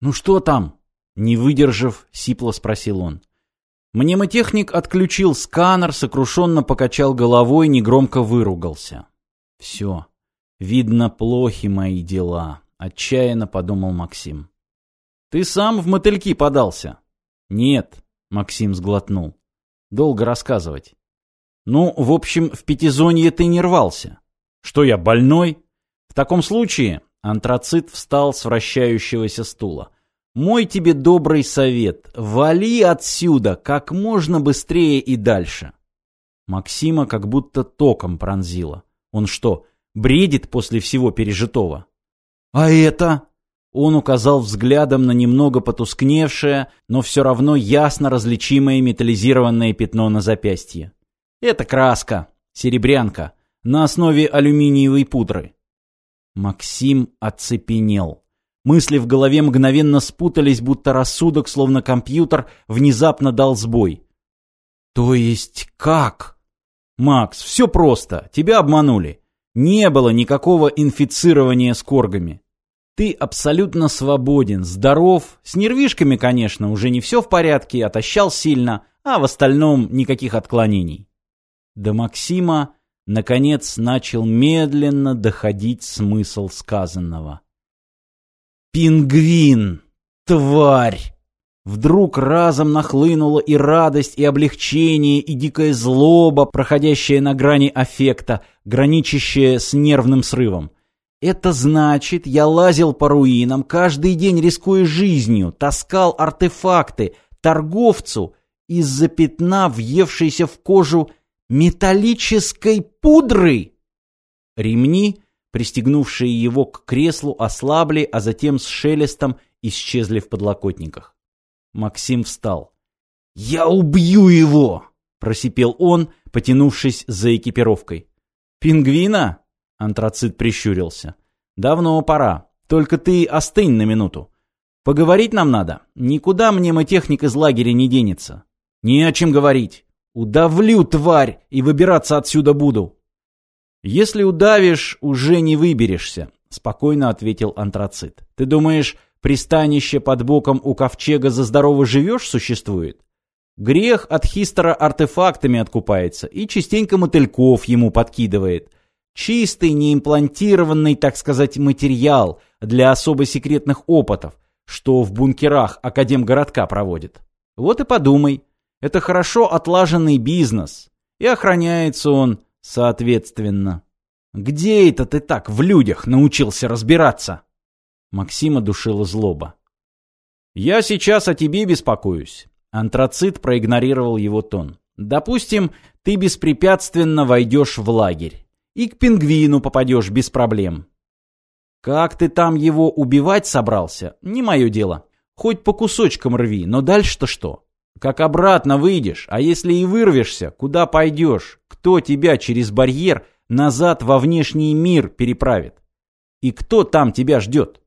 «Ну что там?» Не выдержав, сипло спросил он. Мнемотехник отключил сканер, сокрушенно покачал головой, негромко выругался. «Все. Видно, плохи мои дела», — отчаянно подумал Максим. «Ты сам в мотыльки подался?» «Нет», — Максим сглотнул. «Долго рассказывать». «Ну, в общем, в пятизонье ты не рвался». «Что я, больной?» «В таком случае...» — антрацит встал с вращающегося стула. Мой тебе добрый совет — вали отсюда как можно быстрее и дальше. Максима как будто током пронзило. Он что, бредит после всего пережитого? А это? Он указал взглядом на немного потускневшее, но все равно ясно различимое металлизированное пятно на запястье. Это краска, серебрянка, на основе алюминиевой пудры. Максим оцепенел. Мысли в голове мгновенно спутались, будто рассудок, словно компьютер, внезапно дал сбой. «То есть как?» «Макс, все просто. Тебя обманули. Не было никакого инфицирования с коргами. Ты абсолютно свободен, здоров, с нервишками, конечно, уже не все в порядке, отощал сильно, а в остальном никаких отклонений». До Максима, наконец, начал медленно доходить смысл сказанного. Пингвин! Тварь! Вдруг разом нахлынула и радость, и облегчение, и дикая злоба, проходящая на грани аффекта, граничащая с нервным срывом. Это значит, я лазил по руинам, каждый день рискуя жизнью, таскал артефакты, торговцу из-за пятна, въевшейся в кожу металлической пудры. Ремни пристегнувшие его к креслу, ослабли, а затем с шелестом исчезли в подлокотниках. Максим встал. «Я убью его!» — просипел он, потянувшись за экипировкой. «Пингвина?» — антрацит прищурился. «Давно пора. Только ты остынь на минуту. Поговорить нам надо. Никуда мне мнемотехник из лагеря не денется. Не о чем говорить. Удавлю, тварь, и выбираться отсюда буду. «Если удавишь, уже не выберешься», — спокойно ответил антрацит. «Ты думаешь, пристанище под боком у ковчега за здорово живешь существует? Грех от хистера артефактами откупается и частенько мотыльков ему подкидывает. Чистый, неимплантированный, так сказать, материал для особо секретных опытов, что в бункерах Академгородка проводит. Вот и подумай, это хорошо отлаженный бизнес, и охраняется он Соответственно. Где это ты так в людях научился разбираться? Максима душила злоба. Я сейчас о тебе беспокоюсь. Антрацит проигнорировал его тон. Допустим, ты беспрепятственно войдешь в лагерь. И к пингвину попадешь без проблем. Как ты там его убивать собрался, не мое дело. Хоть по кусочкам рви, но дальше-то что? Как обратно выйдешь, а если и вырвешься, куда пойдешь? Кто тебя через барьер назад во внешний мир переправит? И кто там тебя ждет?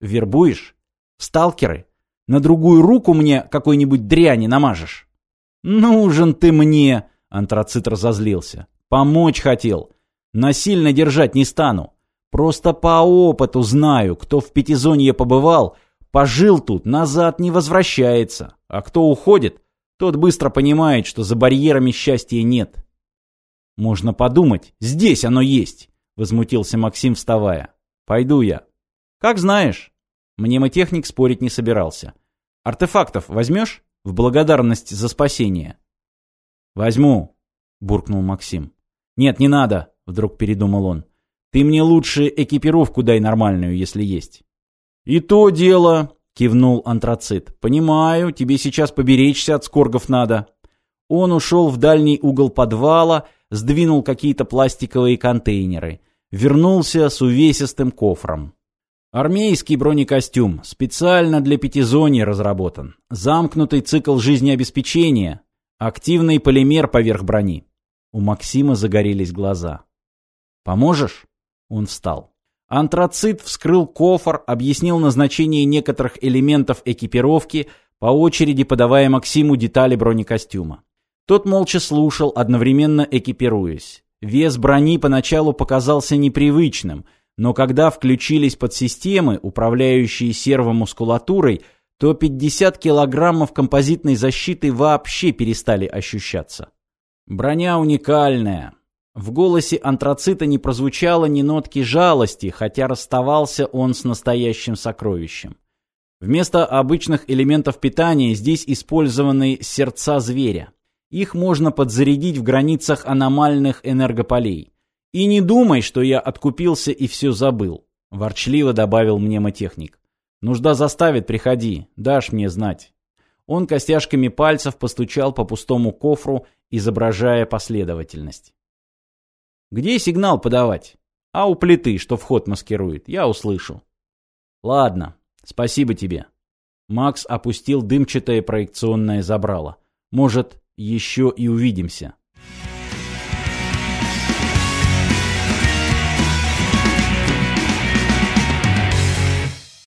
Вербуешь? Сталкеры? На другую руку мне какой-нибудь дряни намажешь? Нужен ты мне, антрацит разозлился. Помочь хотел. Насильно держать не стану. Просто по опыту знаю, кто в пятизонье побывал, пожил тут, назад не возвращается. А кто уходит, тот быстро понимает, что за барьерами счастья нет. Можно подумать, здесь оно есть, возмутился Максим, вставая. Пойду я. Как знаешь. Мнемотехник спорить не собирался. Артефактов возьмешь? В благодарность за спасение. Возьму, буркнул Максим. Нет, не надо, вдруг передумал он. Ты мне лучше экипировку дай нормальную, если есть. И то дело, — кивнул антрацит. «Понимаю, тебе сейчас поберечься от скоргов надо». Он ушел в дальний угол подвала, сдвинул какие-то пластиковые контейнеры. Вернулся с увесистым кофром. Армейский бронекостюм, специально для пятизоний разработан. Замкнутый цикл жизнеобеспечения, активный полимер поверх брони. У Максима загорелись глаза. «Поможешь?» Он встал. Антрацит вскрыл кофр, объяснил назначение некоторых элементов экипировки, по очереди подавая Максиму детали бронекостюма. Тот молча слушал, одновременно экипируясь. Вес брони поначалу показался непривычным, Но когда включились подсистемы, управляющие сервомускулатурой, то 50 килограммов композитной защиты вообще перестали ощущаться. Броня уникальная. В голосе антрацита не прозвучало ни нотки жалости, хотя расставался он с настоящим сокровищем. Вместо обычных элементов питания здесь использованы сердца зверя. Их можно подзарядить в границах аномальных энергополей. И не думай, что я откупился и все забыл, ворчливо добавил мнемотехник. Нужда заставит, приходи, дашь мне знать. Он костяшками пальцев постучал по пустому кофру, изображая последовательность. Где сигнал подавать? А у плиты, что вход маскирует, я услышу. Ладно, спасибо тебе. Макс опустил дымчатое проекционное забрало. Может, еще и увидимся.